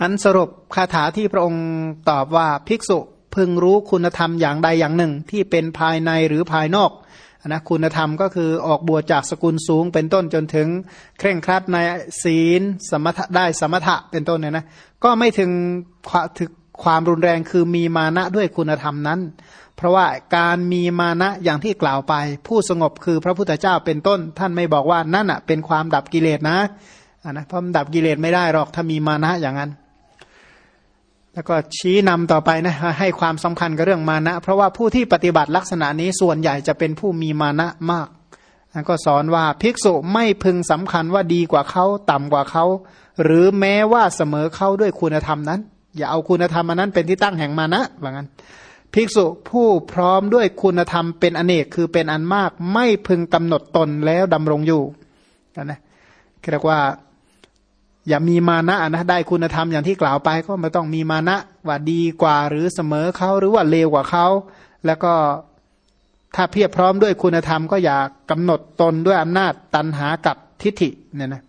อันสรุปคาถาที่พระองค์ตอบว่าภิกษุพึงรู้คุณธรรมอย่างใดอย่างหนึ่งที่เป็นภายในหรือภายนอกนะคุณธรรมก็คือออกบวชจากสกุลสูงเป็นต้นจนถึง เคร่งครัดในศีลสมถะได้สมถะเป็นต้นเนี่ยนะก็ไม่ถึงถึงความรุนแรงคือมีมานะด้วยคุณธรรมนั้น เพราะว่าการมีมานะอย่างที่กล่าวไป ผู้สงบคือพระพุทธเจ้าเป็นต้น ท่านไม่บอกว่านั่นอะเป็นความดับกิเลสนะนะเพราะดับกิเลสไม่ได้หรอกถ้ามีมานะอย่างนั้น แล้วก็ชี้นำต่อไปนะให้ความสำคัญกับเรื่องมานะ เพราะว่าผู้ที่ปฏิบัติลักษณะนี้ส่วนใหญ่จะเป็นผู้มีมานะมากแล้วก็สอนว่าภิกษุไม่พึงสำคัญว่าดีกว่าเขาต่ำกว่าเขาหรือแม้ว่าเสมอเขาด้วยคุณธรรมนั้น อย่าเอาคุณธรรมอันนั้นเป็นที่ตั้งแห่งมานะว่างั้นภิกษุผู้พร้อมด้วยคุณธรรมเป็นอเนกคือเป็นอันมาก ไม่พึงกำหนดตนแล้วดำรงอยู่นะเรียกว่า อย่ามีมานะนะได้คุณธรรมอย่างที่กล่าวไปก็ไม่ต้องมีมานะว่าดีกว่าหรือเสมอเขาหรือว่าเลวกว่าเขาแล้วก็ถ้าเพียบพร้อมด้วยคุณธรรมก็อย่ากำหนดตนด้วยอำนาจตันหากับทิฏฐิเนี่ยนะ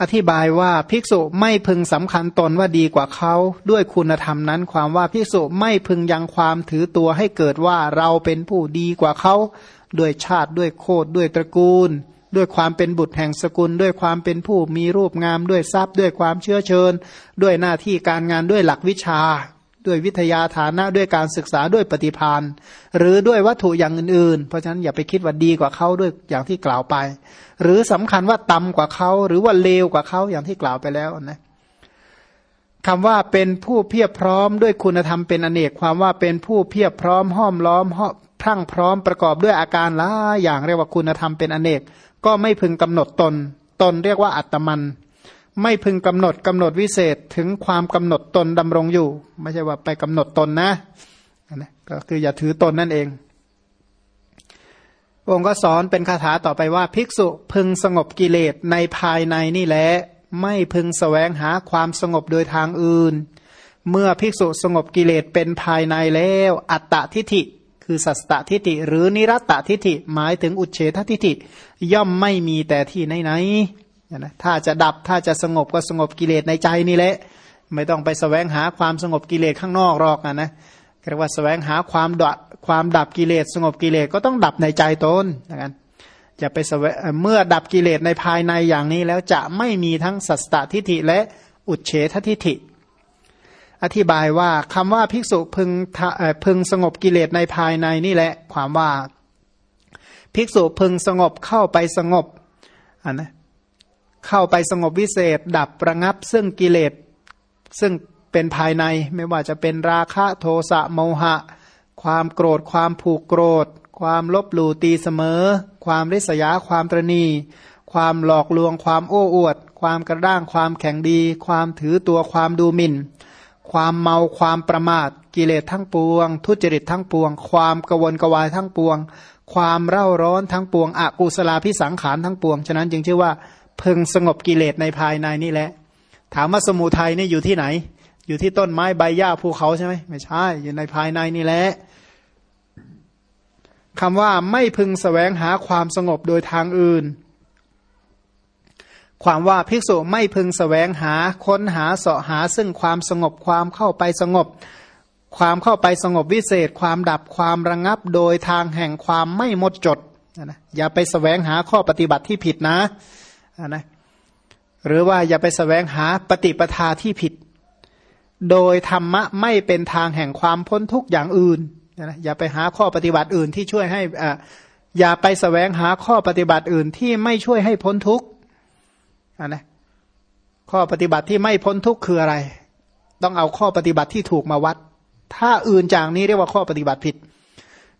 อธิบายว่าภิกษุไม่พึงสำคัญตนว่าดีกว่าเขาด้วยคุณธรรมนั้น ความว่าภิกษุไม่พึงยังความถือตัวให้เกิดว่าเราเป็นผู้ดีกว่าเขาด้วยชาติด้วยโคดด้วยตระกูล ด้วยความเป็นบุตรแห่งสกุล ด้วยความเป็นผู้มีรูปงาม ด้วยทรัพย์ ด้วยความเชื่อเชิญ ด้วยหน้าที่การงานด้วยหลักวิชา ด้วยวิทยาฐานะด้วยการศึกษาด้วยปฏิพานหรือด้วยวัตถุอย่างอื่นๆ เพราะฉะนั้นอย่าไปคิดว่าดีกว่าเขาด้วยอย่างที่กล่าวไป หรือสำคัญว่าต่ำกว่าเขาหรือว่าเลวกว่าเขาอย่างที่กล่าวไปแล้วนะคำว่าเป็นผู้เพียบพร้อมด้วยคุณธรรมเป็นอเนกความว่าเป็นผู้เพียบพร้อมห้อมล้อมพรั่งพร้อมประกอบด้วยอาการหลายอย่างเรียกว่าคุณธรรมเป็นอเนก ก็ไม่พึงกำหนดตน ตนเรียกว่าอัตมัน ไม่พึงกำหนดกำหนดวิเศษถึงความกำหนดตนดำรงอยู่ ไม่ใช่ว่าไปกำหนดตนนะนะก็คืออย่าถือตนนั่นเององค์ก็สอนเป็นคาถาต่อไปว่า ภิกษุพึงสงบกิเลสในภายในนี่แหละไม่พึงสแสวงหาความสงบโดยทางอื่น เมื่อภิกษุสงบกิเลสเป็นภายในแล้ว อัตตทิฐิ คือสัสตทิฏฐิหรือนิรัตตทิฏฐิหมายถึงอุเฉททิฏฐิย่อมไม่มีแต่ที่ไหนไหนนะถ้าจะดับถ้าจะสงบก็สงบกิเลสในใจนี่แหละ ไม่ต้องไปสแสวงหาความสงบกิเลสข้างนอกหรอกนะเรียกว่าสแสวงหาความดับความดับกิเลสสงบกิเลสก็ต้องดับในใจตนนะกันจะไปสวเมื่อดับกิเลสในภายในอย่างนี้แล้วจะไม่มีทั้งสัสตทิฏฐิและอุเฉททิฏฐิ อธิบายว่าคำว่าภิกษุพึงพึงสงบกิเลสในภายในนี่แหละ ความว่า ภิกษุพึงสงบเข้าไปสงบอันนะเข้าไปสงบวิเศษ ดับประงับ ซึ่งกิเลสซึ่งเป็นภายในไม่ว่าจะเป็นราคะโทสะโมหะ ความโกรธความผูกโกรธ ความลบหลู่ตีเสมอ ความริษยาความตรณี ความหลอกลวงความโอ้อวด ความกระด้างความแข็งดี ความถือตัวความดูหมิ่น ความเมาความประมาทกิเลสทั้งปวง ทุจริตทั้งปวง ความกวนกวายทั้งปวง ความเร่าร้อนทั้งปวงอกุศลาพิสังขารทั้งปวง ฉะนั้นจึงชื่อว่าเพึงสงบกิเลสในภายในนี่แหละ ถามว่าสมุทัยนี่อยู่ที่ไหน อยู่ที่ต้นไม้ใบหญ้าภูเขาใช่ไหมไม่ใช่ อยู่ในภายในนี่แหละคำว่าไม่พึงสแสวงหาความสงบโดยทางอื่น ความว่าภิกษุไม่พึงสแสวงหาค้นหาเสาะหาซึ่งความสงบความเข้าไปสงบ ความเข้าไปสงบวิเศษ ความดับความระงงับโดยทางแห่งความไม่หมดจดนะอย่าไปสแสวงหาข้อปฏิบัติที่ผิดนะนะหรือว่าอย่าไปสแสวงหาปฏิปทาที่ผิด โดยธรรมะไม่เป็นทางแห่งความพ้นทุกข์อย่างอื่นนะอย่าไปหาข้อปฏิบัติอื่นที่ช่วยให้อ่าอย่าไปสแสวงหาข้อปฏิบัติอื่นที่ไม่ช่วยให้พ้นทุกข์ นนะข้อปฏิบัติที่ไม่พ้นทุกข์คืออะไร ต้องเอาข้อปฏิบัติที่ถูกมาวัด ถ้าอื่นจากนี้เรียกว่าข้อปฏิบัติผิด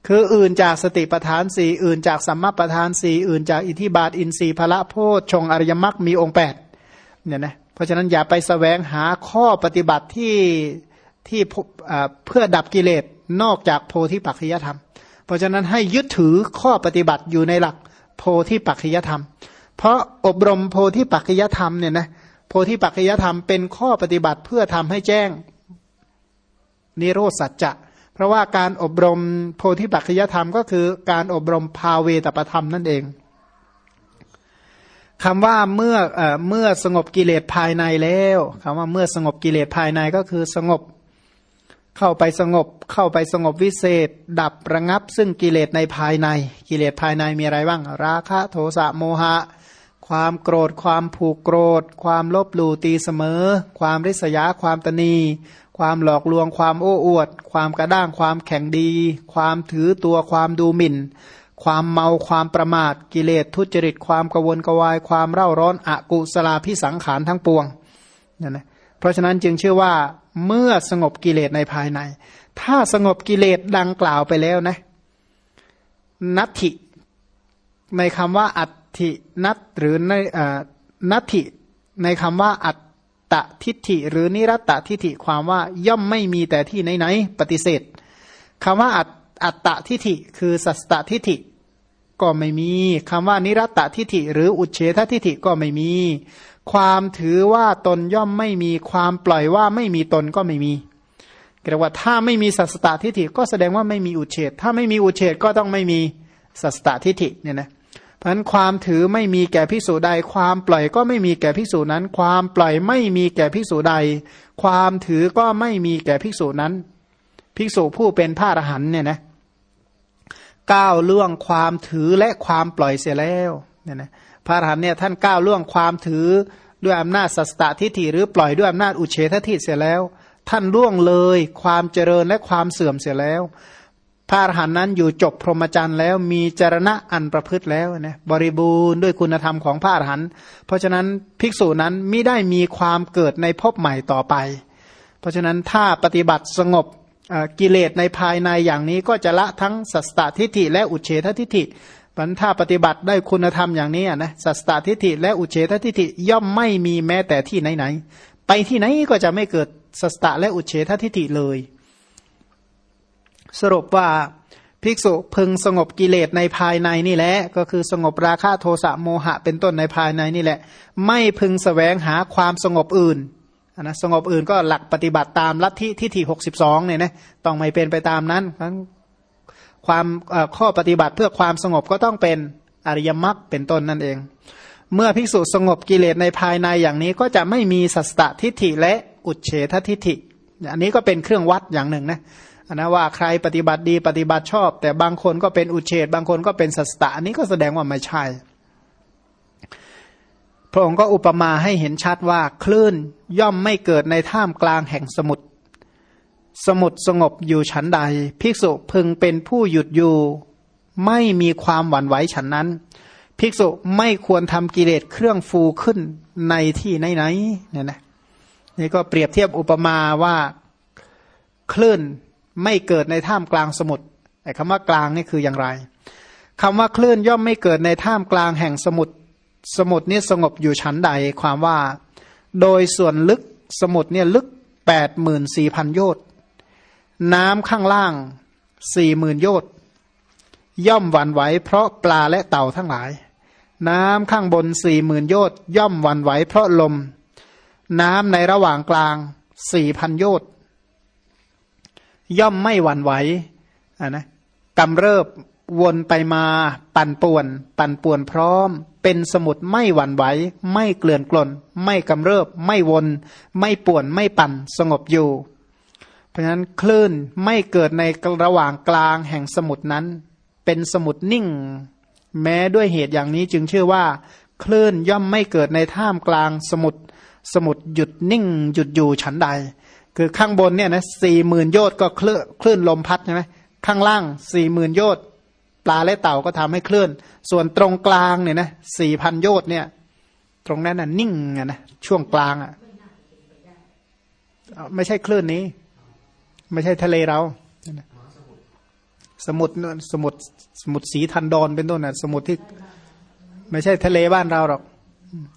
คืออื่นจากสติปทานสี่อื่นจากสัมมาปทานสี่อื่นจากอิทธิบาทอินทรีย์พละโพชชงอริยมรรคมีองค์แปดเนี่ยนะเพราะฉะนั้นอย่าไปสแสวงหาข้อปฏิบัติที่ที่เพื่อดับกิเลสนอกจากโพธิปัจจยธรรม เพราะฉะนั้นให้ยึดถือข้อปฏิบัติอยู่ในหลักโพธิปัจจยธรรม เพราะอบรมโพธิปัจจยธรรมเนี่ยนะโพธิปัจจยธรรมเป็นข้อปฏิบัติเพื่อทำให้แจ้งนิโรธสัจจะ เพราะว่าการอบรมโพธิปัจจยธรรมก็คือการอบรมภาเวตประธรรมนั่นเองคำว่าเมื่อเอ่อเมื่อสงบกิเลสภายในแล้วคำว่าเมื่อสงบกิเลสภายในก็คือสงบเข้าไปสงบเข้าไปสงบวิเศษ ดับระงับซึ่งกิเลสในภายใน กิเลสภายในมีอะไรบ้าง ราคะโทสะโมหะ ความโกรธ ความผูกโกรธ ความลบหลู่ตีเสมอ ความริษยาความตนี ความหลอกลวง ความโอ้อวด ความกระด้าง ความแข็งดี ความถือตัว ความดูหมิ่น ความเมา ความประมาท กิเลส ทุจริต ความกวนกวาย ความเร่าร้อน อกุศลาพิสังขารทั้งปวงนั่นนะเพราะฉะนั้นจึงเชื่อว่าเมื่อสงบกิเลสในภายใน ถ้าสงบกิเลสดังกล่าวไปแล้วนะนัตถิ ในคำว่าอัตถินัตหรือในนัตถิในคำว่าอัตตะทิฏฐิ หรือนิรัตตทิฏฐิความว่าย่อมไม่มีแต่ที่ไหนๆปฏิเสธคำว่าอัตอัตตทิฏฐิ คือสัสตทิฏฐิ ก็ไม่มีคำว่านิรัตตทิฏฐิ หรืออุเฉททิฏฐิก็ไม่มี ความถือว่าตนย่อมไม่มีความปล่อยว่าไม่มีตนก็ไม่มีเรียกว่าถ้าไม่มีสัสตทิฏฐิก็แสดงว่าไม่มีอุเฉดถ้าไม่มีอุเฉดก็ต้องไม่มีสัสตทิฏฐิเนี่ยนะเพันความถือไม่มีแก่พิสูจใด ความปล่อยก็ไม่มีแก่พิสูจนั้น ความปล่อยไม่มีแก่พิสูจใด ความถือก็ไม่มีแก่พิสูจนั้นพิสูจผู้เป็นพระอรหันเนี่ยนะก้าวล่วงความถือและความปล่อยเสียแล้วเนี่ยนะพระอรหันเนี่ยท่านก้าวล่วงความถือด้วยอำนาจสัสตทิฏฐิหรือปล่อยด้วยอำนาจอุเฉททิฏฐิเสียแล้ว ท่านล่วงเลยความเจริญและความเสื่อมเสียแล้ว พระอรหันต์นั้นอยู่จบพรหมจรรย์แล้วมีจรณะอันประพฤติแล้วนะบริบูรณ์ด้วยคุณธรรมของพระอรหันต์เพราะฉะนั้นภิกษุนั้นไม่ได้มีความเกิดในภพใหม่ต่อไป เพราะฉะนั้นถ้าปฏิบัติสงบกิเลสในภายในอย่างนี้ก็จะละทั้งสัสตทิฏฐิและอุเฉททิฏฐิปัญถ้าปฏิบัติได้คุณธรรมอย่างนี้นะสัสตทิฏฐิและอุเฉททิฏฐิย่อมไม่มีแม้แต่ที่ไหนๆไปที่ไหนก็จะไม่เกิดสัสตและอุเฉททิฏฐิเลย สรุปว่าภิกษุพึงสงบกิเลสในภายในนี่แหละ ก็คือสงบราคะโทสะโมหะเป็นต้นในภายในนี่แหละ ไม่พึงสแสวงหาความสงบอื่นนะสงบอื่นก็หลักปฏิบัติตามลัทธิทิฏฐิหกสิบสองเนี่ยนะต้องไม่เป็นไปตามนั้นความข้อปฏิบัติเพื่อความสงบก็ต้องเป็นอริยมรรคเป็นต้นนั่นเอง เมื่อภิกษุสงบกิเลสในภายในอย่างนี้ก็จะไม่มีสัสตทิฏฐิและอุเฉททิฏฐิ อันนี้ก็เป็นเครื่องวัดอย่างหนึ่งนะนะว่าใครปฏิบัติดีปฏิบัติชอบ แต่บางคนก็เป็นอุเฉทบางคนก็เป็นสัสตะนี้ก็แสดงว่าไม่ใช่ พระองค์ก็อุปมาให้เห็นชัดว่าคลื่นย่อมไม่เกิดในท่ามกลางแห่งสมุทรสมุดสงบอยู่ฉันใด ภิกษุพึงเป็นผู้หยุดอยู่ ไม่มีความหวั่นไหวฉันนั้น ภิกษุไม่ควรทำกิเลสเครื่องฟูขึ้นในที่ไหนๆเนี่ยนะนี่ก็เปรียบเทียบอุปมาว่าคลื่น ไม่เกิดในท่ามกลางสมุทรแต่คำว่ากลางนี่คืออย่างไรคำว่าคลื่นย่อมไม่เกิดในท่ามกลางแห่งสมุทรสมุทรนี่สงบอยู่ชั้นใดความว่า โดยส่วนลึกสมุทรเนี่ยลึกแปดหมื่นสี่พันโยชน์น้ำข้างล่างสี่หมื่นโยชน์ย่อมหวั่นไหวเพราะปลาและเต่าทั้งหลาย น้ำข้างบนสี่หมื่นโยชน์ย่อมหวั่นไหวเพราะลม น้ำในระหว่างกลางสี่พันโยชน์ ย่อมไม่หวั่นไหวอ่านะกำเริบวนไปมาปั่นป่วน ปั่นป่วนพร้อม เป็นสมุดไม่หวั่นไหว ไม่เกลื่อนกลน ไม่กำเริบ ไม่วน ไม่ป่วนไม่ปั่นสงบอยู่ เพราะฉะนั้นคลื่นไม่เกิดในระหว่างกลางแห่งสมุทรนั้น เป็นสมุทรนิ่ง แม้ด้วยเหตุอย่างนี้จึงเชื่อว่า คลื่นย่อมไม่เกิดในท่ามกลางสมุทรสมุทรหยุดนิ่ง หยุดอยู่ฉันใด คือข้างบนเนี่ยนะสี่หมื่นโยชน์ก็คลื่นคลื่นลมพัดใช่ไหมข้างล่างสี่หมื่นโยชน์ปลาและเต่าก็ทำให้เคลื่อน ส่วนตรงกลางเนี่ยนะสี่พันโยชน์เนี่ย ตรงนั้นน่ะนิ่งอะนะช่วงกลางอะไม่ใช่คลื่นนี้ ไม่ใช่ทะเลเรา สมุทรสมุทรสมุทรสีทันดอนเป็นต้นนะสมุทรที่ ไม่ใช่ทะเลบ้านเราหรอก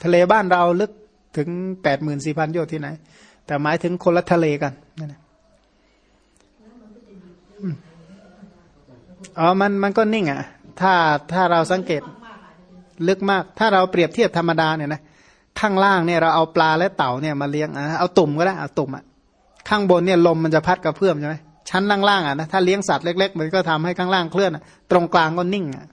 ทะเลบ้านเราลึกถึงแปดหมื่นสี่พันโยชน์ที่ไหน แต่หมายถึงคนละทะเลกันนั่นนะอ๋อ มันมันก็นิ่งอะ ถ้าถ้าเราสังเกต ลึกมาก ถ้าเราเปรียบเทียบธรรมดาเนี่ยนะ ข้างล่างเนี่ยเราเอาปลาและเต่าเนี่ยมาเลี้ยงอะเอาตุ่มก็ได้เอาตุ่มอะ ข้างบนเนี่ยลมมันจะพัดกระเพื่อมใช่ไหมชั้นล่างๆอะนะ ถ้าเลี้ยงสัตว์เล็กๆ มันก็ทำให้ข้างล่างเคลื่อน ตรงกลางก็นิ่งอะ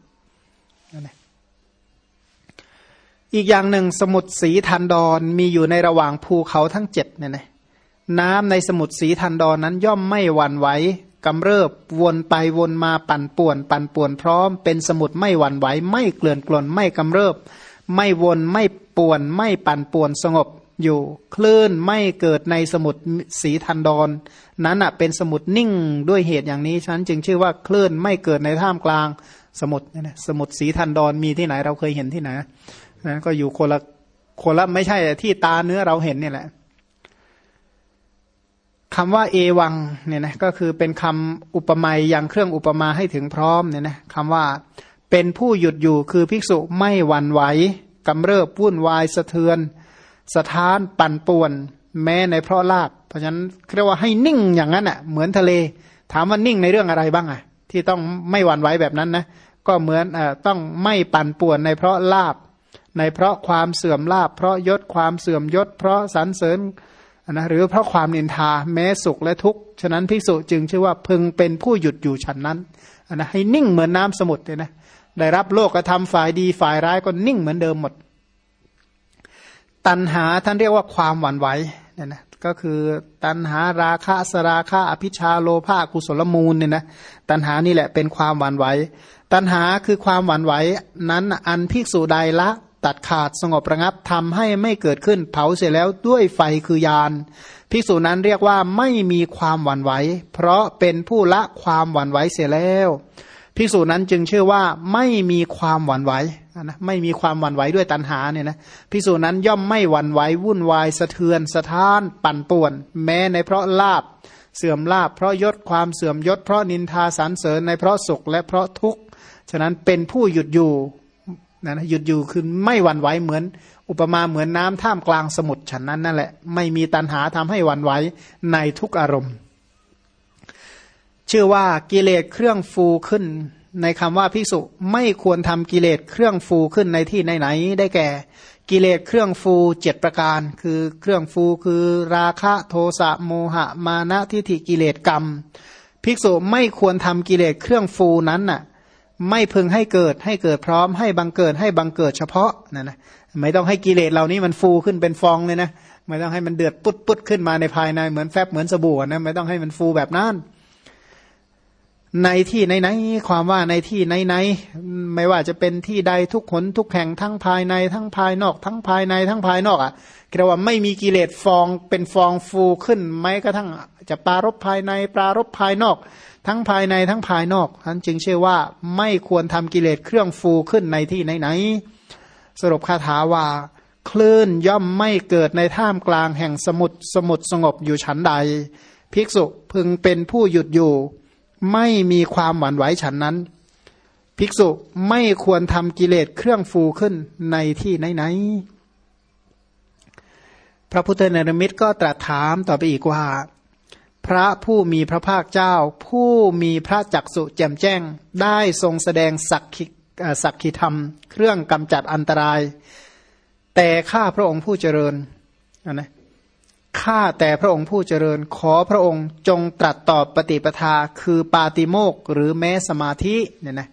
อีกอย่างหนึ่งสมุทรสีทันดอนมีอยู่ในระหว่างภูเขาทั้งเจ็ดเนี่ยนะน้ำในสมุทรสีทันดอนนั้นย่อมไม่หวั่นไหวกำเริบวนไปวนมาปั่นป่วน ปั่นป่วนพร้อม เป็นสมุทรไม่หวั่นไหวไม่เกลื่อนกลนไม่กำเริบ ไม่วนไม่ป่วน ไม่ปั่นป่วนสงบอยู่ คลื่นไม่เกิดในสมุทรสีทันดอนนั้นอะเป็นสมุทรนิ่งด้วยเหตุอย่างนี้ฉันจึงชื่อว่าคลื่นไม่เกิดในท่ามกลางสมุทรเนี่ยนะสมุทรสีทันดอนมีที่ไหนเราเคยเห็นที่ไหน นะก็อยู่คนละคนละไม่ใช่ที่ตาเนื้อเราเห็นเนี่ยแหละคำว่าเอวังเนี่ยนะก็คือเป็นคำอุปมาอย่างเครื่องอุปมาให้ถึงพร้อมเนี่ยนะคำว่าเป็นผู้หยุดอยู่คือภิกษุไม่หวั่นไหวกำเริบวุ่นวายสะเทือนสถานปั่นป่วน แม้ในเพราะลาบเพราะฉะนั้นเรียกว่าให้นิ่งอย่างนั้นอะ เหมือนทะเล ถามว่านิ่งในเรื่องอะไรบ้างอะ ที่ต้องไม่หวั่นไหวแบบนั้นนะก็เหมือนอต้องไม่ปั่นป่วนในเพราะลาบ ในเพราะความเสื่อมลาบเพราะยศความเสื่อมยศ เพราะสรรเสริญนะหรือเพราะความนินทาแม้สุขและทุกข์ฉะนั้นภิกษุจึงชื่อว่าพึงเป็นผู้หยุดอยู่ฉันนั้นนะให้นิ่งเหมือนน้าสมุทรเลยนะได้รับโลกกระทำฝ่ายดีฝ่ายร้ายก็นิ่งเหมือนเดิมหมด ตันหาท่านเรียกว่าความหวั่นไหวเนี่ยนะก็คือตันหาราคะสราคะอภิชาโลภะกุศลมูลเนี่ยนะตันหานี่แหละเป็นความหวั่นไหวตันหาคือความหวั่นไหวนั้นอันภิกษุใดละ ตัดขาดสงบระงับทำให้ไม่เกิดขึ้นเผาเสร็จแล้วด้วยไฟคือยานภิกษุนั้นเรียกว่าไม่มีความหวั่นไหว เพราะเป็นผู้ละความหวั่นไหวเสียแล้วภิกษุนั้นจึงเชื่อว่าไม่มีความหวั่นไหวนะไม่มีความหวั่นไหวด้วยตัณหาเนี่ยนะภิกษุนั้นย่อมไม่หวั่นไหววุ่นวายสะเทือนสะท้าน ปั่นป่วน แม้ในเพราะลาบเสื่อมลาบเพราะยศความเสื่อมยศเพราะนินทาสรรเสริญในเพราะสุขและเพราะทุกข์ฉะนั้นเป็นผู้หยุดอยู่ นะหยุดอยู่คือไม่หวั่นไหวเหมือน อุปมาเหมือนน้ำท่ามกลางสมุทรฉันนั้นนั่นแหละไม่มีตันหาทำให้หวั่นไหวในทุกอารมณ์ ชื่อว่ากิเลสเครื่องฟูขึ้น ในคำว่าพิสุไม่ควรทำกิเลสเครื่องฟูขึ้นในที่ไหนๆได้แก่กิเลสเครื่องฟูเจ็ดประการ คือเครื่องฟูคือราคะโทสะโมหะ มานะทิฏฐิกิเลสกรรม ภิกษุไม่ควรทำกิเลสเครื่องฟูนั้นน่ะ ไม่พึงให้เกิดให้เกิดพร้อมให้บังเกิดให้บังเกิดเฉพาะนะนะไม่ต้องให้กิเลสเหล่านี้มันฟูขึ้นเป็นฟองเลยนะไม่ต้องให้มันเดือดปุดปุดขึ้นมาในภายในเหมือนแฟบเหมือนสบู่นะไม่ต้องให้มันฟูแบบนั้น ในที่ไหนๆความว่าในที่ไหนๆไม่ว่าจะเป็นที่ใดทุกขนทุกแห่งทั้งภายในทั้งภายนอกทั้งภายในทั้งภายนอกอะเรียกว่าไม่มีกิเลสฟองเป็นฟองฟูขึ้นไหมกระทั่งจะปารบภายในปรารบภายนอก ทั้งภายในทั้งภายนอกท่านจึงเชื่อว่าไม่ควรทำกิเลสเครื่องฟูขึ้นในที่ไหนๆสรุปคาถาว่า คลื่นย่อมไม่เกิดในท่ามกลางแห่งสมุทรสมุทรสงบอยู่ฉันใด ภิกษุพึงเป็นผู้หยุดอยู่ ไม่มีความหวั่นไหวฉันนั้น ภิกษุไม่ควรทำกิเลสเครื่องฟูขึ้นในที่ไหนๆพระพุทธเนรมิตรก็ตรัสถามต่อไปอีกว่า พระผู้มีพระภาคเจ้า ผู้มีพระจักสุแจ่มแจ้ง ได้ทรงแสดงสักขิสักขิธรรม เครื่องกำจัดอันตราย แต่ข้าพระองค์ผู้เจริญนะ ข้าแต่พระองค์ผู้เจริญขอพระองค์จงตรัสตอบปฏิปทาคือปาติโมกหรือแม้สมาธิเนี่ยนะ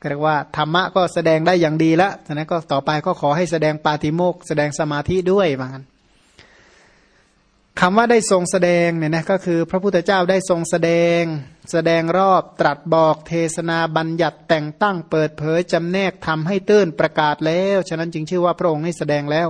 ก็เรียกว่าธรรมะก็แสดงได้อย่างดีแล้วฉะนั้นก็ต่อไปก็ขอให้แสดงปาติโมกแสดงสมาธิด้วยว่างั้นคำว่าได้ทรงแสดงเนี่ยนะก็คือพระพุทธเจ้าได้ทรงแสดง แสดงรอบตรัสบอกเทศนาบัญญัติแต่งตั้งเปิดเผยจำแนกทำให้ตื้นประกาศแล้ว ฉะนั้นจึงชื่อว่าพระองค์ให้แสดงแล้ว